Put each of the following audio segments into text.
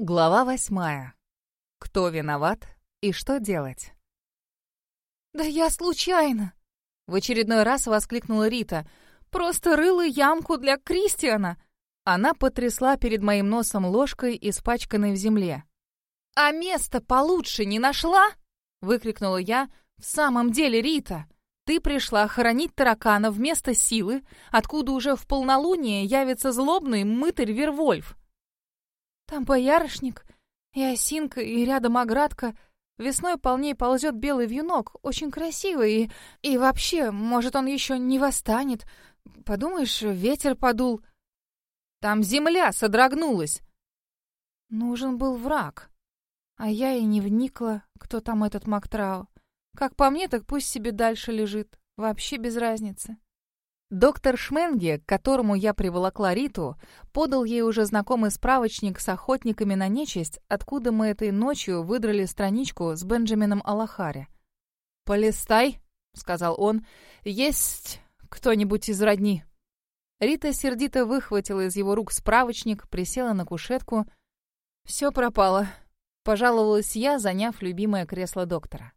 Глава восьмая. Кто виноват и что делать? «Да я случайно!» — в очередной раз воскликнула Рита. «Просто рыла ямку для Кристиана!» Она потрясла перед моим носом ложкой, испачканной в земле. «А место получше не нашла?» — выкрикнула я. «В самом деле, Рита, ты пришла хоронить таракана вместо силы, откуда уже в полнолуние явится злобный мытарь Вервольф. Там боярышник и осинка, и рядом оградка. Весной полней ползет белый вьюнок, очень красивый, и, и вообще, может, он еще не восстанет. Подумаешь, ветер подул. Там земля содрогнулась. Нужен был враг. А я и не вникла, кто там этот Мактрау. Как по мне, так пусть себе дальше лежит. Вообще без разницы. Доктор Шменге, к которому я приволокла Риту, подал ей уже знакомый справочник с охотниками на нечисть, откуда мы этой ночью выдрали страничку с Бенджамином Аллахари. «Полистай», — сказал он, — «есть кто-нибудь из родни?» Рита сердито выхватила из его рук справочник, присела на кушетку. «Все пропало», — пожаловалась я, заняв любимое кресло доктора.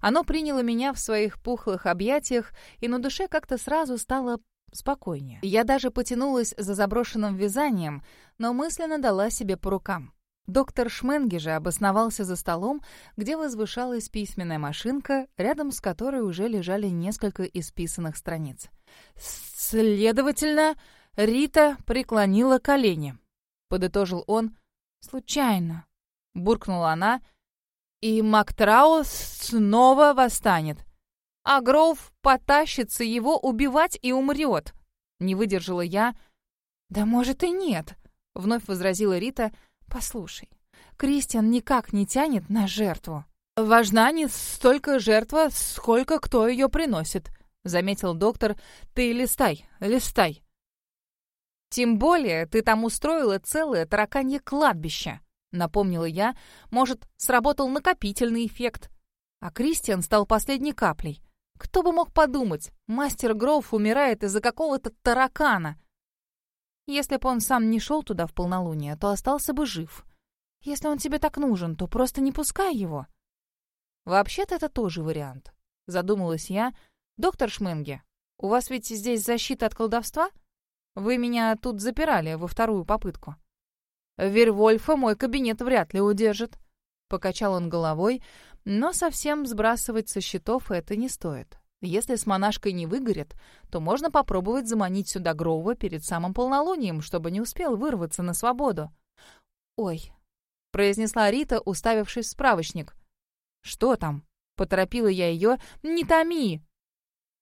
Оно приняло меня в своих пухлых объятиях, и на душе как-то сразу стало спокойнее. Я даже потянулась за заброшенным вязанием, но мысленно дала себе по рукам. Доктор Шменги же обосновался за столом, где возвышалась письменная машинка, рядом с которой уже лежали несколько исписанных страниц. «Следовательно, Рита преклонила колени», — подытожил он. «Случайно», — буркнула она, — и Мактраус снова восстанет. А Гроув потащится его убивать и умрет. Не выдержала я. «Да может и нет», — вновь возразила Рита. «Послушай, Кристиан никак не тянет на жертву». «Важна не столько жертва, сколько кто ее приносит», — заметил доктор. «Ты листай, листай». «Тем более ты там устроила целое тараканье кладбище», Напомнила я, может, сработал накопительный эффект. А Кристиан стал последней каплей. Кто бы мог подумать, мастер Гроув умирает из-за какого-то таракана. Если бы он сам не шел туда в полнолуние, то остался бы жив. Если он тебе так нужен, то просто не пускай его. Вообще-то это тоже вариант. Задумалась я. Доктор Шменге, у вас ведь здесь защита от колдовства? Вы меня тут запирали во вторую попытку. Вервольфа мой кабинет вряд ли удержит. Покачал он головой, но совсем сбрасывать со счетов это не стоит. Если с монашкой не выгорит, то можно попробовать заманить сюда Гроува перед самым полнолунием, чтобы не успел вырваться на свободу. «Ой», — произнесла Рита, уставившись в справочник. «Что там?» — поторопила я ее. «Не томи!»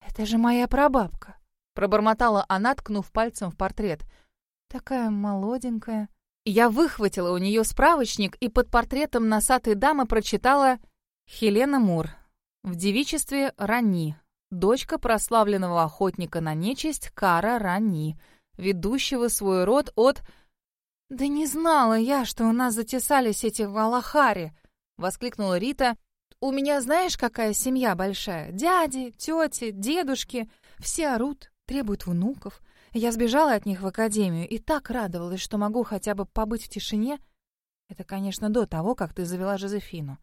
«Это же моя прабабка», — пробормотала она, ткнув пальцем в портрет. «Такая молоденькая». Я выхватила у нее справочник и под портретом носатой дамы прочитала «Хелена Мур. В девичестве Рани. Дочка прославленного охотника на нечисть Кара Рани, ведущего свой род от...» «Да не знала я, что у нас затесались эти Валахари!» — воскликнула Рита. «У меня знаешь, какая семья большая? Дяди, тети, дедушки. Все орут, требуют внуков. Я сбежала от них в академию и так радовалась, что могу хотя бы побыть в тишине. Это, конечно, до того, как ты завела Жозефину.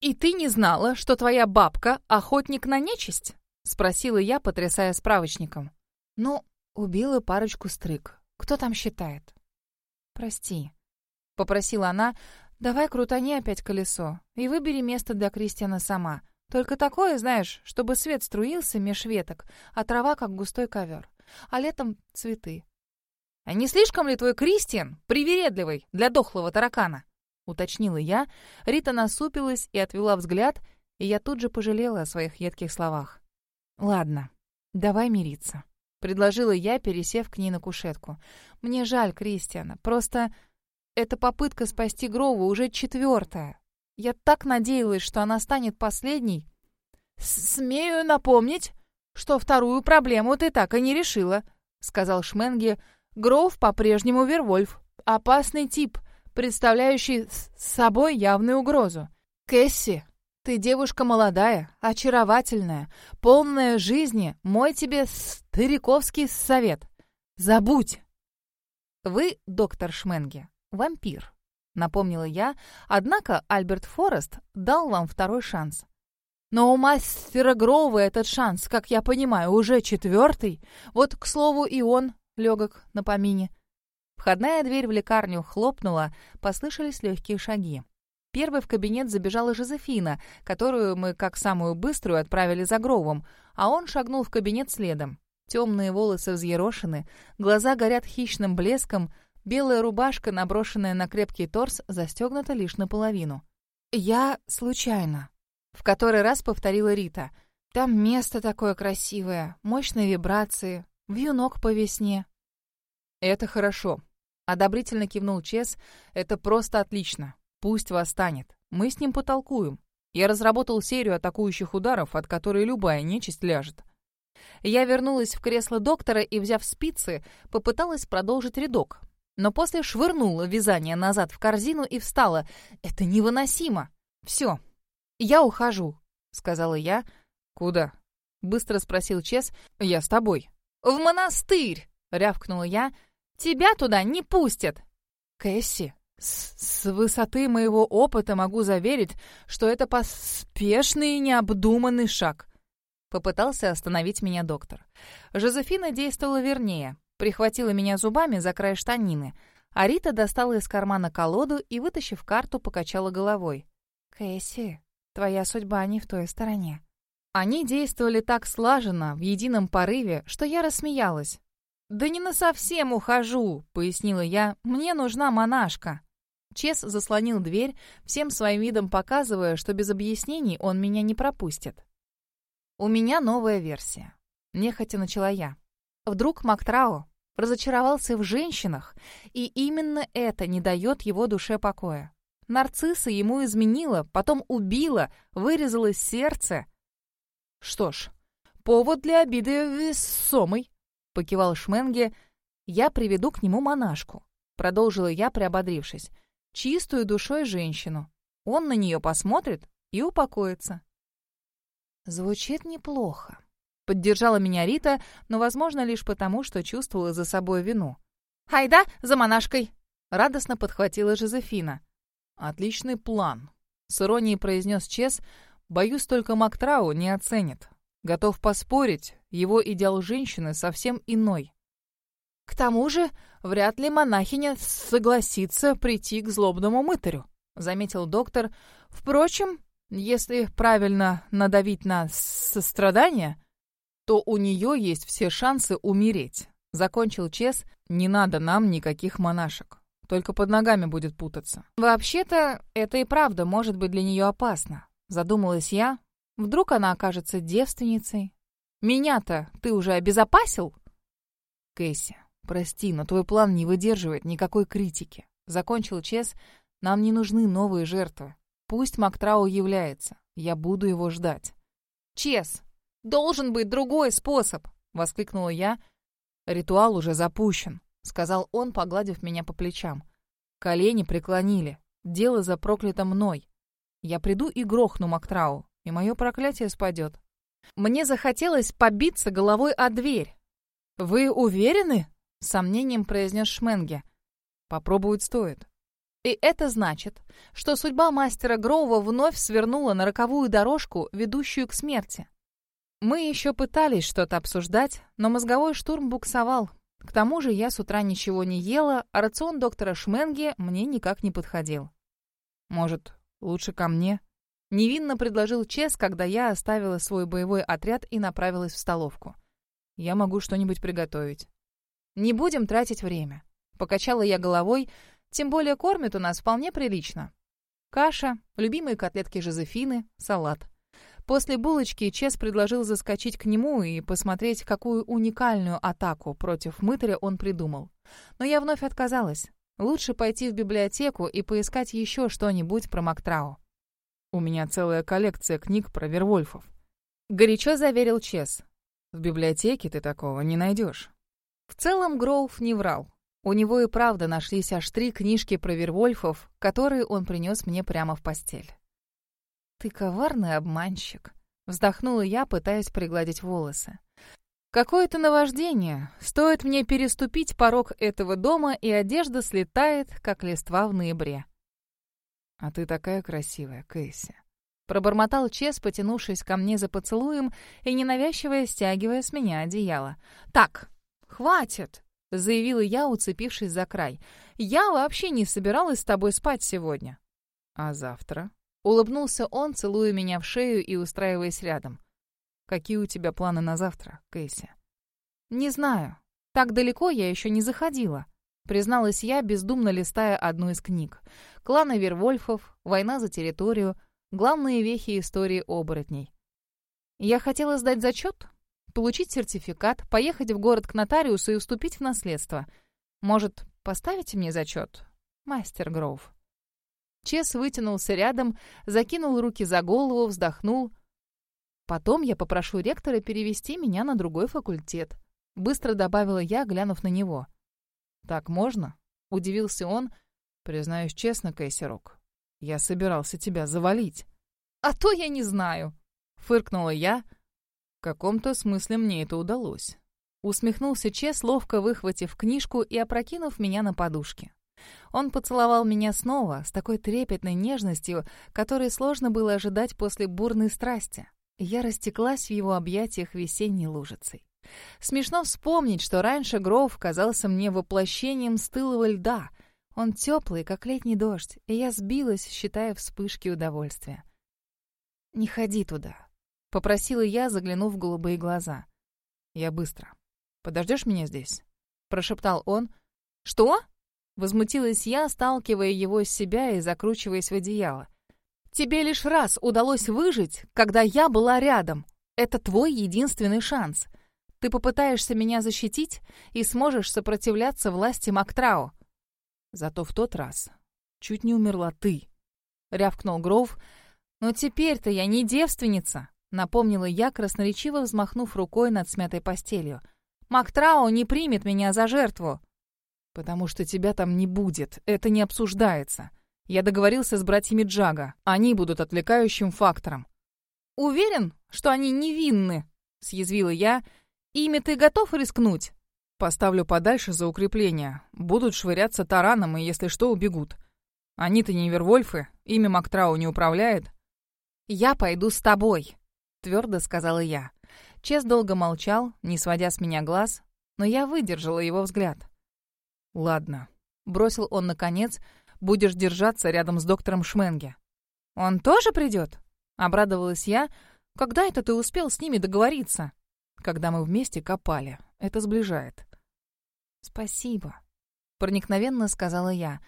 «И ты не знала, что твоя бабка — охотник на нечисть?» — спросила я, потрясая справочником. «Ну, убила парочку стрыг. Кто там считает?» «Прости», — попросила она, — «давай крутани опять колесо и выбери место для Кристиана сама. Только такое, знаешь, чтобы свет струился меж веток, а трава как густой ковер а летом цветы. «А не слишком ли твой Кристиан привередливый для дохлого таракана?» — уточнила я. Рита насупилась и отвела взгляд, и я тут же пожалела о своих едких словах. «Ладно, давай мириться», — предложила я, пересев к ней на кушетку. «Мне жаль Кристиана, просто эта попытка спасти Грову уже четвертая. Я так надеялась, что она станет последней». «Смею напомнить, что вторую проблему ты так и не решила», — сказал Шменге. «Гроув по-прежнему Вервольф. Опасный тип, представляющий с собой явную угрозу. Кэсси, ты девушка молодая, очаровательная, полная жизни. Мой тебе стариковский совет. Забудь!» «Вы, доктор Шменге, вампир», напомнила я, однако Альберт Форест дал вам второй шанс. Но у мастера Грова этот шанс, как я понимаю, уже четвертый. Вот, к слову, и он легок на помине. Входная дверь в лекарню хлопнула, послышались легкие шаги. Первой в кабинет забежала Жозефина, которую мы как самую быструю отправили за Гровом, а он шагнул в кабинет следом. Темные волосы взъерошены, глаза горят хищным блеском, белая рубашка, наброшенная на крепкий торс, застегнута лишь наполовину. «Я случайно», в который раз повторила Рита. «Там место такое красивое, мощные вибрации, вьюнок по весне». «Это хорошо», — одобрительно кивнул Чес. «Это просто отлично. Пусть восстанет. Мы с ним потолкуем. Я разработал серию атакующих ударов, от которой любая нечисть ляжет». Я вернулась в кресло доктора и, взяв спицы, попыталась продолжить рядок. Но после швырнула вязание назад в корзину и встала. «Это невыносимо! Все, «Я ухожу», — сказала я. «Куда?» — быстро спросил Чес. «Я с тобой». «В монастырь!» — рявкнула я. «Тебя туда не пустят!» «Кэсси, с, с высоты моего опыта могу заверить, что это поспешный и необдуманный шаг». Попытался остановить меня доктор. Жозефина действовала вернее. Прихватила меня зубами за край штанины. А Рита достала из кармана колоду и, вытащив карту, покачала головой. «Кэсси, Твоя судьба не в той стороне». Они действовали так слаженно, в едином порыве, что я рассмеялась. «Да не на совсем ухожу», — пояснила я. «Мне нужна монашка». Чес заслонил дверь, всем своим видом показывая, что без объяснений он меня не пропустит. «У меня новая версия», — нехотя начала я. Вдруг Мактрау разочаровался в женщинах, и именно это не дает его душе покоя. Нарцисса ему изменила, потом убила, вырезала сердце. Что ж, повод для обиды весомый, покивал Шменге. Я приведу к нему монашку, продолжила я, приободрившись. Чистую душой женщину. Он на нее посмотрит и упокоится. Звучит неплохо. Поддержала меня Рита, но, возможно, лишь потому, что чувствовала за собой вину. «Айда, за монашкой!» — радостно подхватила Жозефина. «Отличный план», — с иронией произнес Чес. «Боюсь, только Мактрау не оценит. Готов поспорить, его идеал женщины совсем иной». «К тому же, вряд ли монахиня согласится прийти к злобному мытарю», — заметил доктор. «Впрочем, если правильно надавить на сострадание, то у нее есть все шансы умереть», — закончил Чес. «Не надо нам никаких монашек. Только под ногами будет путаться. Вообще-то, это и правда может быть для нее опасно. Задумалась я. Вдруг она окажется девственницей? Меня-то ты уже обезопасил? Кэсси, прости, но твой план не выдерживает никакой критики. Закончил Чес. Нам не нужны новые жертвы. Пусть Мактрау является. Я буду его ждать. Чес, должен быть другой способ, воскликнула я. Ритуал уже запущен. — сказал он, погладив меня по плечам. Колени преклонили. Дело за проклято мной. Я приду и грохну Мактрау, и мое проклятие спадет. Мне захотелось побиться головой о дверь. «Вы уверены?» — сомнением произнес Шменге. «Попробовать стоит». И это значит, что судьба мастера Гроува вновь свернула на роковую дорожку, ведущую к смерти. Мы еще пытались что-то обсуждать, но мозговой штурм буксовал, к тому же я с утра ничего не ела, а рацион доктора Шменге мне никак не подходил. «Может, лучше ко мне?» Невинно предложил Чес, когда я оставила свой боевой отряд и направилась в столовку. «Я могу что-нибудь приготовить». «Не будем тратить время». Покачала я головой, тем более кормят у нас вполне прилично. Каша, любимые котлетки Жозефины, салат. После булочки Чес предложил заскочить к нему и посмотреть, какую уникальную атаку против мытаря он придумал. Но я вновь отказалась. Лучше пойти в библиотеку и поискать еще что-нибудь про Мактрау. «У меня целая коллекция книг про Вервольфов», — горячо заверил Чес. «В библиотеке ты такого не найдешь». В целом Гроув не врал. У него и правда нашлись аж три книжки про Вервольфов, которые он принес мне прямо в постель. «Ты коварный обманщик», — вздохнула я, пытаясь пригладить волосы. «Какое-то наваждение. Стоит мне переступить порог этого дома, и одежда слетает, как листва в ноябре». «А ты такая красивая, Кэсси». Пробормотал Чес, потянувшись ко мне за поцелуем и ненавязчиво стягивая с меня одеяло. «Так, хватит!» — заявила я, уцепившись за край. «Я вообще не собиралась с тобой спать сегодня». «А завтра?» — улыбнулся он, целуя меня в шею и устраиваясь рядом. «Какие у тебя планы на завтра, Кэсси?» «Не знаю. Так далеко я еще не заходила», — призналась я, бездумно листая одну из книг. «Кланы Вервольфов», «Война за территорию», «Главные вехи истории оборотней». Я хотела сдать зачет, получить сертификат, поехать в город к нотариусу и уступить в наследство. Может, поставите мне зачет, мастер Гроув?» Чес вытянулся рядом, закинул руки за голову, вздохнул. «Потом я попрошу ректора перевести меня на другой факультет», — быстро добавила я, глянув на него. «Так можно?» — удивился он. «Признаюсь честно, Кэссерок, я собирался тебя завалить». «А то я не знаю», — фыркнула я. В каком-то смысле мне это удалось. Усмехнулся Чес, ловко выхватив книжку и опрокинув меня на подушке. Он поцеловал меня снова, с такой трепетной нежностью, которой сложно было ожидать после бурной страсти. Я растеклась в его объятиях весенней лужицей. Смешно вспомнить, что раньше Гроув казался мне воплощением стылого льда. Он теплый, как летний дождь, и я сбилась, считая вспышки удовольствия. «Не ходи туда», — попросила я, заглянув в голубые глаза. «Я быстро. Подождешь меня здесь?» — прошептал он. «Что?» Возмутилась я, сталкивая его с себя и закручиваясь в одеяло. «Тебе лишь раз удалось выжить, когда я была рядом. Это твой единственный шанс. Ты попытаешься меня защитить и сможешь сопротивляться власти Мактрау. Зато в тот раз чуть не умерла ты», — рявкнул Гроув. «Но теперь-то я не девственница», — напомнила я, красноречиво взмахнув рукой над смятой постелью. «Мактрау не примет меня за жертву». «Потому что тебя там не будет, это не обсуждается. Я договорился с братьями Джага, они будут отвлекающим фактором». «Уверен, что они невинны?» — съязвила я. «Ими ты готов рискнуть?» «Поставлю подальше за укрепление. Будут швыряться тараном и, если что, убегут. Они-то не Вервольфы, ими Мактрау не управляет». «Я пойду с тобой», — твердо сказала я. Чес долго молчал, не сводя с меня глаз, но я выдержала его взгляд. «Ладно», — бросил он наконец, — «будешь держаться рядом с доктором Шменге». «Он тоже придет?» — обрадовалась я. «Когда это ты успел с ними договориться?» «Когда мы вместе копали. Это сближает». «Спасибо», — проникновенно сказала я.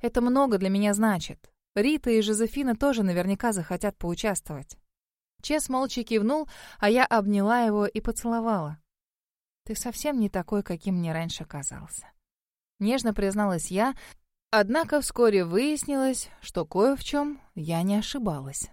«Это много для меня значит. Рита и Жозефина тоже наверняка захотят поучаствовать». Чес молча кивнул, а я обняла его и поцеловала. «Ты совсем не такой, каким мне раньше казался». Нежно призналась я, однако вскоре выяснилось, что кое в чем я не ошибалась.